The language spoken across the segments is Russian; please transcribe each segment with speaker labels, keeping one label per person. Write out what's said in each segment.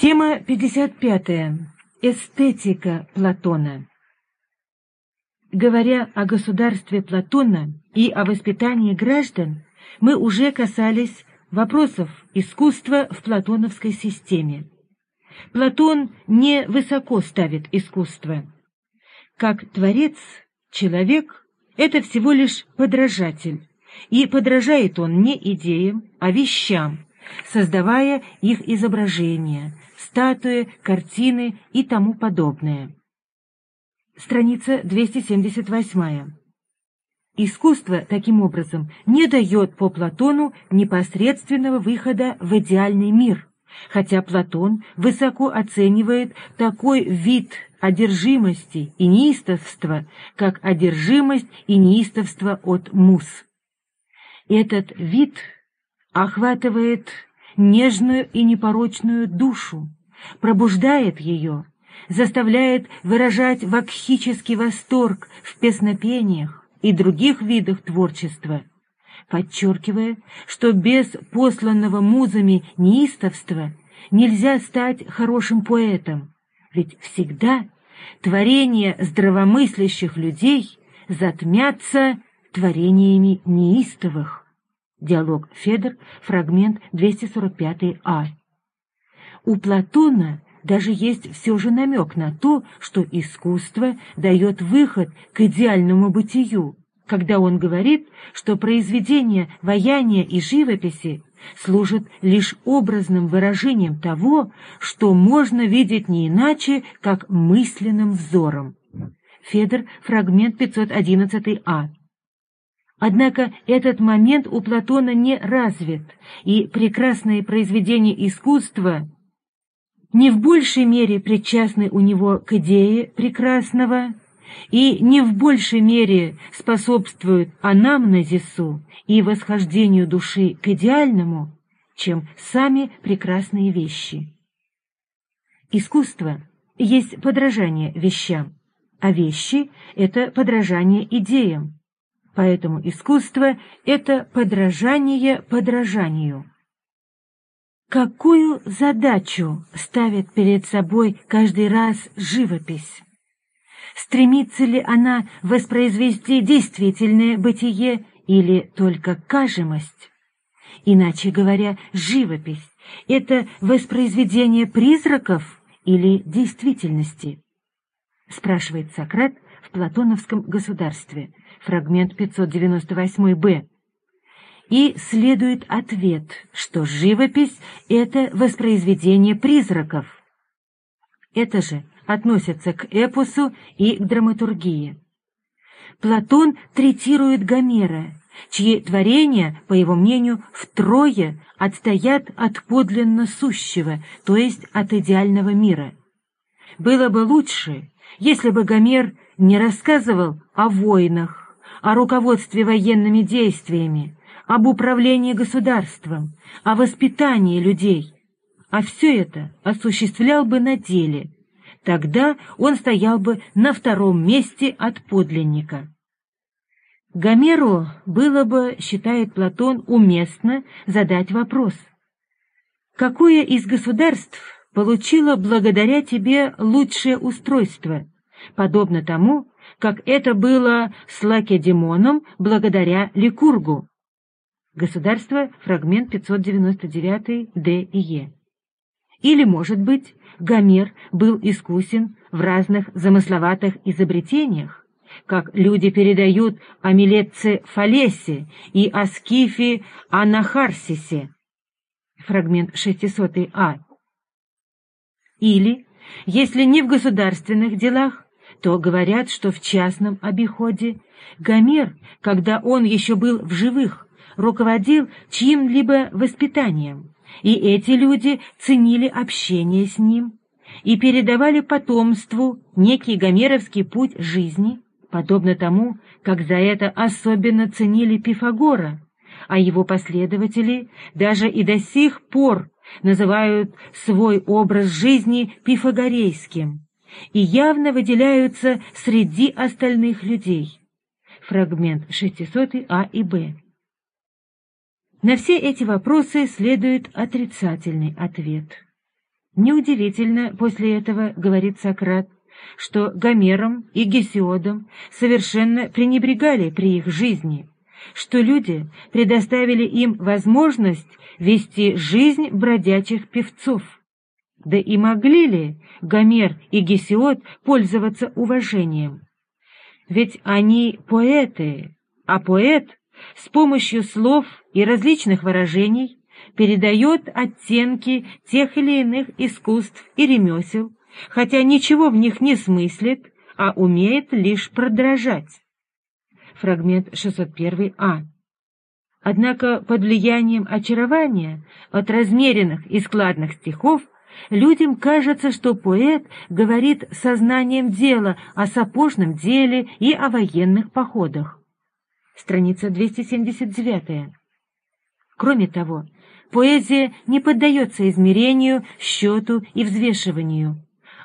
Speaker 1: Тема 55. Эстетика Платона. Говоря о государстве Платона и о воспитании граждан, мы уже касались вопросов искусства в платоновской системе. Платон не высоко ставит искусство. Как творец, человек — это всего лишь подражатель, и подражает он не идеям, а вещам, создавая их изображения, статуи, картины и тому подобное. Страница 278. Искусство, таким образом, не дает по Платону непосредственного выхода в идеальный мир, хотя Платон высоко оценивает такой вид одержимости и неистовства, как одержимость и неистовство от мус. Этот вид охватывает нежную и непорочную душу, пробуждает ее, заставляет выражать вакхический восторг в песнопениях и других видах творчества, подчеркивая, что без посланного музами неистовства нельзя стать хорошим поэтом, ведь всегда творения здравомыслящих людей затмятся творениями неистовых. Диалог Федор, фрагмент 245а. У Платона даже есть все же намек на то, что искусство дает выход к идеальному бытию, когда он говорит, что произведения ваяния и живописи служат лишь образным выражением того, что можно видеть не иначе, как мысленным взором. Федор, фрагмент 511а. Однако этот момент у Платона не развит, и прекрасные произведения искусства не в большей мере причастны у него к идее прекрасного и не в большей мере способствуют анамнезису и восхождению души к идеальному, чем сами прекрасные вещи. Искусство есть подражание вещам, а вещи — это подражание идеям. Поэтому искусство — это подражание подражанию. Какую задачу ставит перед собой каждый раз живопись? Стремится ли она воспроизвести действительное бытие или только кажемость? Иначе говоря, живопись — это воспроизведение призраков или действительности? Спрашивает Сократ в Платоновском государстве — фрагмент 598-б. И следует ответ, что живопись — это воспроизведение призраков. Это же относится к эпосу и к драматургии. Платон третирует Гомера, чьи творения, по его мнению, втрое отстоят от подлинно сущего, то есть от идеального мира. Было бы лучше, если бы Гомер не рассказывал о войнах, о руководстве военными действиями, об управлении государством, о воспитании людей. А все это осуществлял бы на деле. Тогда он стоял бы на втором месте от подлинника. Гомеру было бы, считает Платон, уместно задать вопрос. Какое из государств получило благодаря тебе лучшее устройство, подобно тому, как это было с Лакедемоном благодаря Ликургу. Государство, фрагмент 599 Д и Е. Или, может быть, Гомер был искусен в разных замысловатых изобретениях, как люди передают о Милетце Фалесе и о Скифе Анахарсисе, фрагмент 600а. Или, если не в государственных делах, то говорят, что в частном обиходе Гомер, когда он еще был в живых, руководил чьим-либо воспитанием, и эти люди ценили общение с ним и передавали потомству некий гомеровский путь жизни, подобно тому, как за это особенно ценили Пифагора, а его последователи даже и до сих пор называют свой образ жизни пифагорейским и явно выделяются среди остальных людей. Фрагмент 600 А и Б. На все эти вопросы следует отрицательный ответ. Неудивительно после этого, говорит Сократ, что Гомером и Гесиодом совершенно пренебрегали при их жизни, что люди предоставили им возможность вести жизнь бродячих певцов. Да и могли ли Гомер и Гесиод пользоваться уважением? Ведь они поэты, а поэт с помощью слов и различных выражений передает оттенки тех или иных искусств и ремесел, хотя ничего в них не смыслит, а умеет лишь продражать. Фрагмент 601а. Однако под влиянием очарования от размеренных и складных стихов людям кажется, что поэт говорит сознанием дела о сапожном деле и о военных походах. Страница 279. Кроме того, поэзия не поддается измерению, счету и взвешиванию.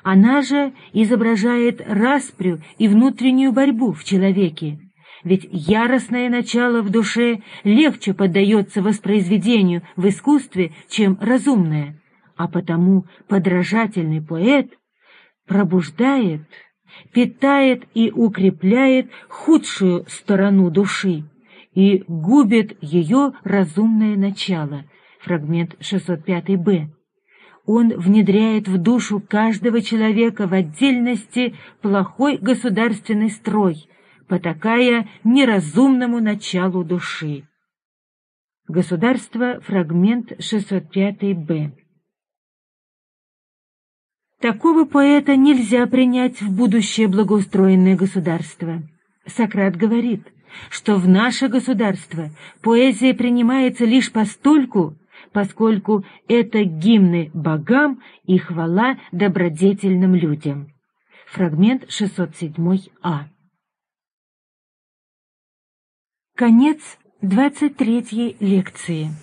Speaker 1: Она же изображает распрю и внутреннюю борьбу в человеке, ведь яростное начало в душе легче поддается воспроизведению в искусстве, чем разумное, а потому подражательный поэт пробуждает, питает и укрепляет худшую сторону души и губит ее разумное начало. Фрагмент 605-б он внедряет в душу каждого человека в отдельности плохой государственный строй, потакая неразумному началу души. Государство, фрагмент 605-б. Такого поэта нельзя принять в будущее благоустроенное государство. Сократ говорит, что в наше государство поэзия принимается лишь постольку, поскольку это гимны богам и хвала добродетельным людям. Фрагмент 607а. Конец 23 лекции.